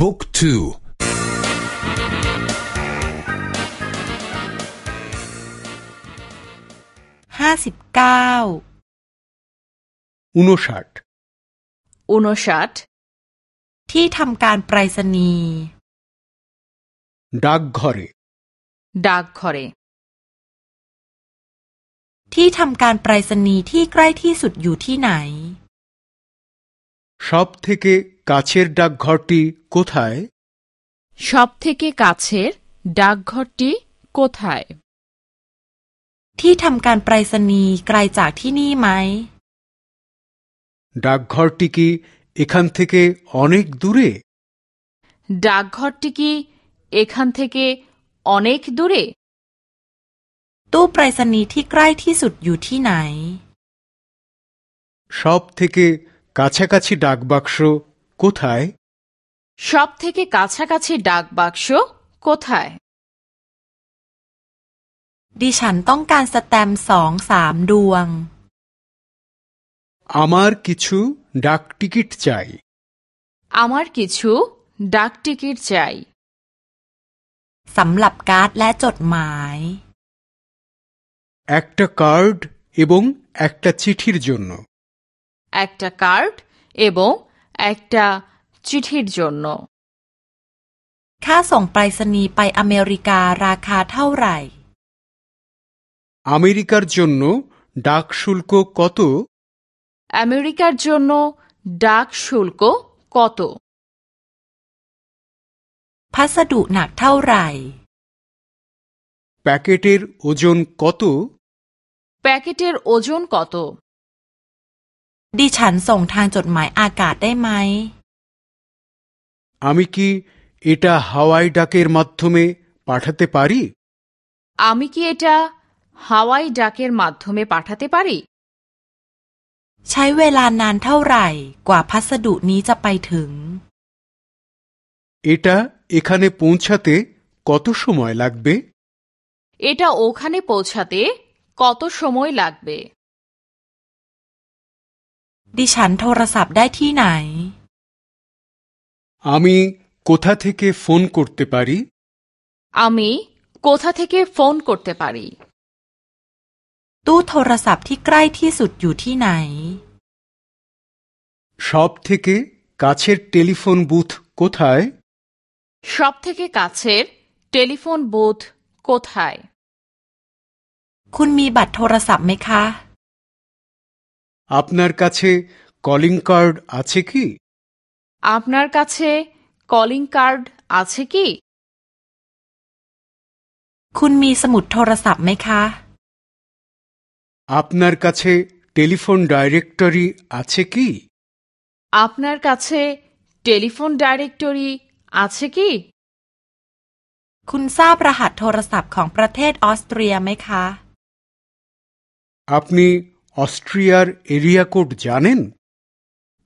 บุ๊กทูห้าสิบเก้า উনষাট อุนชัด ที่ทำการไปรษณีย์ ডাকঘরে ดักคอเร ที่ทำการไปรษณีย์ที่ใกล้ที่สุดอยู่ที่ไหน সব থেকে কাছের ডাকঘরটি কোথায় সব থেকে কাছের ডাকঘরটি কোথায় ที่ทำการไปรษณีย์ไกลจากที่นี่ไหม ডাকঘরটি কি এখান থেকে অনেক দূরে ডাকঘরটি কি এখান থেকে অনেক দূরে ตู้ไปรษณีย์ที่ใกล้ที่สุดอยู่ที่ไหน সব থেকে কাছাকাছি ডাকবাক্স কোথায় সব থেকে কাছাকাছি ডাক বাক্স কোথায় ดิฉันต้องการสแตมป์สองสามดวง আমার কিছু ডাক টিকিট চাই আমার কিছু ডাক টিকিট চাই สำหรับการ์ดและจดหมาย একটা কার্ড এবং একটা চিঠির জন্য একটা কার্ড এবং একটা চিঠির জন্য ค่าส่งไปรษณีย์ไปอเมริการาคาเท่าไหร่ আমেরিকার জন্য ডাক শুল্ক কত আমেরিকার জন্য ডাক শুল্ক কত พัสดุหนักเท่าไหร่ প্যাকেটের ওজন কত প্যাকেটের ওজন কত ดิฉันส่งทางจดหมายอากาศได้ไหม আমি কি এটা হাওয়াই ডাকের মাধ্যমে পাঠাতে পারি আমি কি এটা হাওয়াই ডাকের মাধ্যমে পাঠাতে পারি ใช้เวลานานเท่าไหร่ กว่าพัสดุนี้จะไปถึง এটা এখানে পৌঁছাতে কত সময় লাগবে এটা ওখানে পৌঁছাতে কত সময় লাগবে ดิฉันโทรศัพท์ได้ที่ไหน আমি কোথা থেকে ফোন করতে পারি আমি কোথা থেকে ফোন করতে পারি ตู้โทรศัพท์ที่ใกล้ที่สุดอยู่ที่ไหน সব থেকে কাছের টেলিফোন বুথ কোথায় সব থেকে কাছের টেলিফোন বুথ কোথায় คุณมีบัตรโทรศัพท์ไหมคะ আপনার কাছে কলিং কার্ড আছে কি আপনার কাছে কলিং কার্ড আছে কি คุณมีสมุดโทรศัพท์ไหมคะ আপনার কাছে টেলিফোন ডাইরেক্টরি আছে কি আপনার কাছে টেলিফোন ডাইরেক্টরি আছে কি คุณทราบรหัสโทรศัพท์ของประเทศออสเตรียไหมคะ আপনি অস্ট্রিয়ার এরিয়া কোড জানেন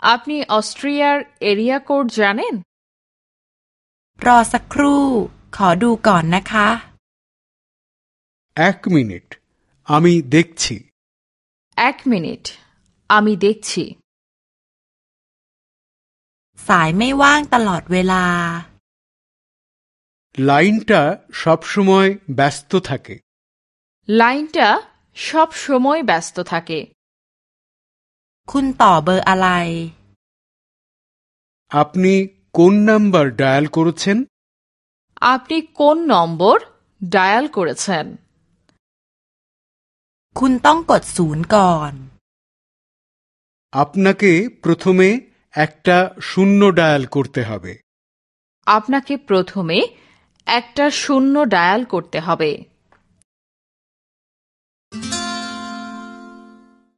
আপনি অস্ট্রিয়ার এরিয়া কোড জানেন รอสักครู่ ขอดูก่อนนะคะ এক মিনিট আমি দেখছি এক মিনিট আমি দেখছি สายไม่ว่างตลอดเวลา লাইনটা সবসময় ব্যস্ত থাকে লাইনটা সব সময় ব্যস্ত থাকে คุณต่อเบอร์อะไร আপনি কোন নাম্বার ডায়াল করেছেন আপনি কোন নম্বর ডায়াল করেছেন คุณต้องกดศูนย์ก่อน আপনাকে প্রথমে একটা শূন্য ডায়াল করতে হবে আপনাকে প্রথমে একটা শূন্য ডায়াল করতে হবে